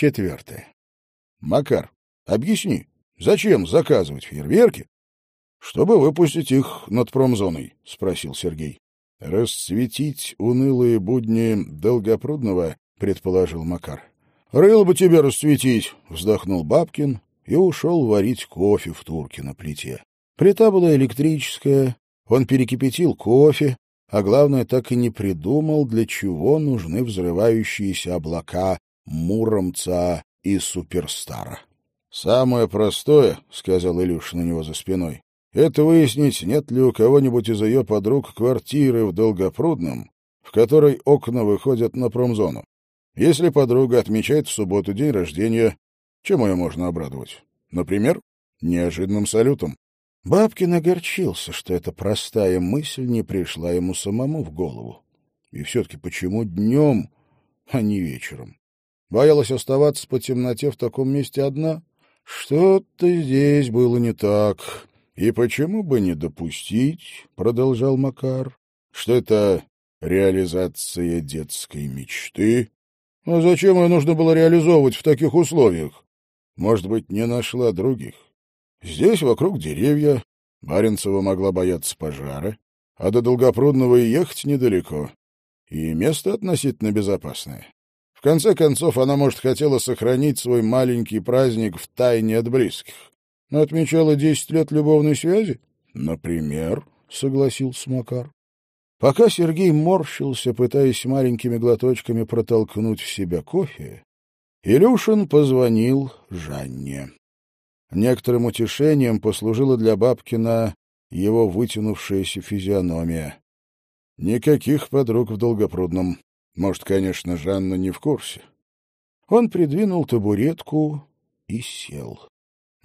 Четвертое. Макар, объясни, зачем заказывать фейерверки, чтобы выпустить их над промзоной? — спросил Сергей. — Расцветить унылые будни Долгопрудного, — предположил Макар. — Рыл бы тебе расцветить, — вздохнул Бабкин и ушел варить кофе в турке на плите. Плита была электрическая, он перекипятил кофе, а главное, так и не придумал, для чего нужны взрывающиеся облака Муромца и Суперстара. — Самое простое, — сказал Илюш на него за спиной, — это выяснить, нет ли у кого-нибудь из ее подруг квартиры в Долгопрудном, в которой окна выходят на промзону. Если подруга отмечает в субботу день рождения, чем ее можно обрадовать? Например, неожиданным салютом. Бабкин огорчился, что эта простая мысль не пришла ему самому в голову. И все-таки почему днем, а не вечером? Боялась оставаться по темноте в таком месте одна? Что-то здесь было не так. И почему бы не допустить, — продолжал Макар, — что это реализация детской мечты? А зачем ее нужно было реализовывать в таких условиях? Может быть, не нашла других? Здесь вокруг деревья, Баренцева могла бояться пожара, а до Долгопрудного ехать недалеко. И место относительно безопасное. В конце концов, она, может, хотела сохранить свой маленький праздник в тайне от близких. Но отмечала десять лет любовной связи? Например, — согласился Макар. Пока Сергей морщился, пытаясь маленькими глоточками протолкнуть в себя кофе, Илюшин позвонил Жанне. Некоторым утешением послужила для Бабкина его вытянувшаяся физиономия. Никаких подруг в Долгопрудном. Может, конечно, Жанна не в курсе. Он придвинул табуретку и сел.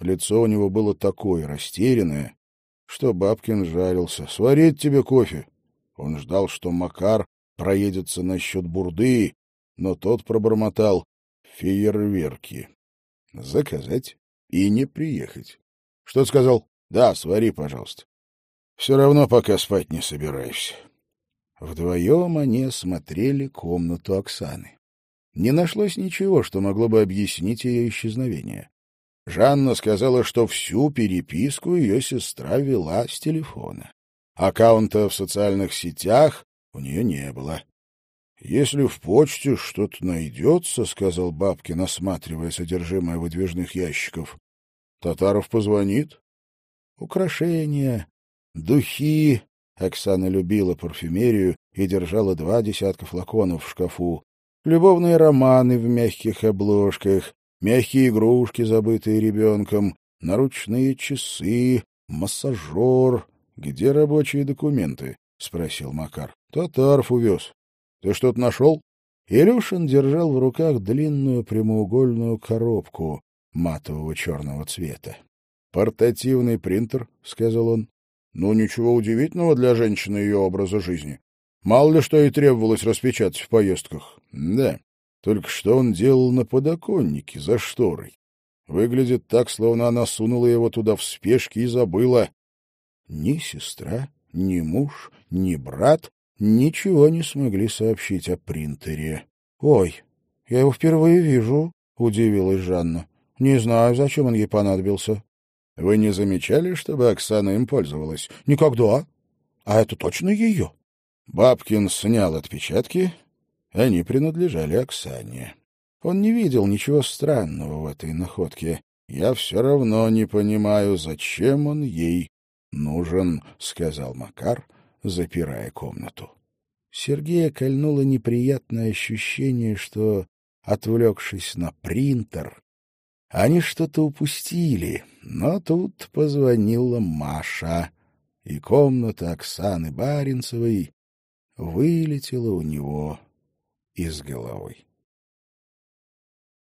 Лицо у него было такое растерянное, что Бабкин жарился. «Сварить тебе кофе?» Он ждал, что Макар проедется насчет бурды, но тот пробормотал «фейерверки». «Заказать?» и не приехать. — Что сказал? — Да, свари, пожалуйста. — Все равно пока спать не собираюсь. Вдвоем они осмотрели комнату Оксаны. Не нашлось ничего, что могло бы объяснить ее исчезновение. Жанна сказала, что всю переписку ее сестра вела с телефона. Аккаунта в социальных сетях у нее не было. — Если в почте что-то найдется, — сказал Бабкин, осматривая содержимое выдвижных ящиков, — Татаров позвонит. Украшения, духи. Оксана любила парфюмерию и держала два десятка флаконов в шкафу. Любовные романы в мягких обложках, мягкие игрушки, забытые ребенком, наручные часы, массажер. — Где рабочие документы? — спросил Макар. — Татаров увез. Ты что-то нашел? Илюшин держал в руках длинную прямоугольную коробку матового черного цвета. «Портативный принтер», — сказал он. «Ну, ничего удивительного для женщины ее образа жизни. Мало ли что ей требовалось распечатать в поездках. Да, только что он делал на подоконнике за шторой. Выглядит так, словно она сунула его туда в спешке и забыла. Ни сестра, ни муж, ни брат ничего не смогли сообщить о принтере. — Ой, я его впервые вижу, — удивилась Жанна. — Не знаю, зачем он ей понадобился. — Вы не замечали, чтобы Оксана им пользовалась? — Никогда. А это точно ее? Бабкин снял отпечатки. Они принадлежали Оксане. Он не видел ничего странного в этой находке. «Я все равно не понимаю, зачем он ей нужен», — сказал Макар, запирая комнату. Сергея кольнуло неприятное ощущение, что, отвлекшись на принтер, они что-то упустили, но тут позвонила Маша, и комната Оксаны Баренцевой вылетела у него из головы.